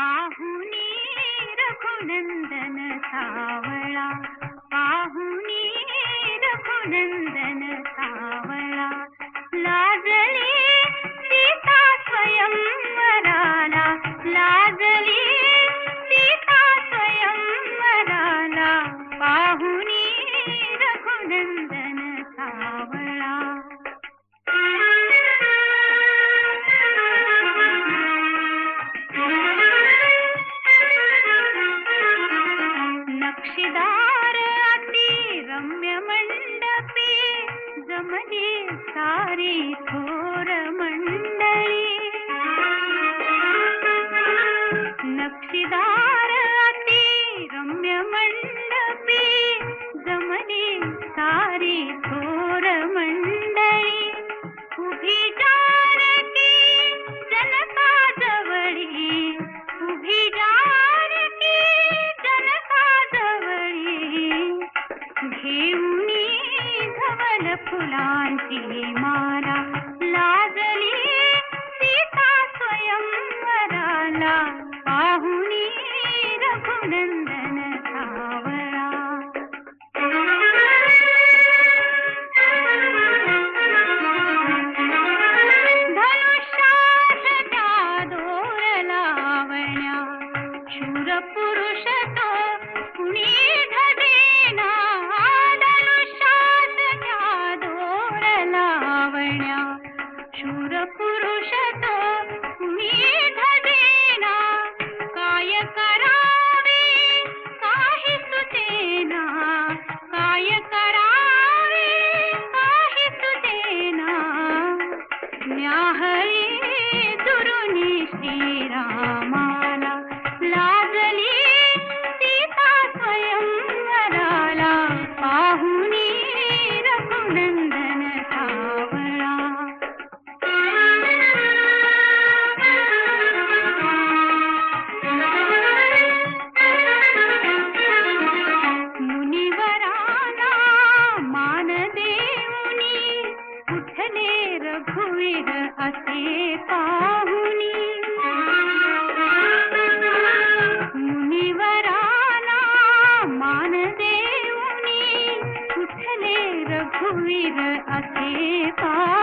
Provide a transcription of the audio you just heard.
पाहुनी रघुनंदन सावला पाहुनी रघुनंदन अति रम्य मण्डपे जमये सारी थोरमण्डले नक्षिदार अति रम्य मण्डपे धवल फुलांची माला लाजली सीता स्वयंवराला पाहुणी रघुनंदन लावण्या शूरपुरुष तो कुणी उठले रघुवीर असे पाहुनी मुनिवराला मान देऊनी उठले रघुवीर असे पाहुनी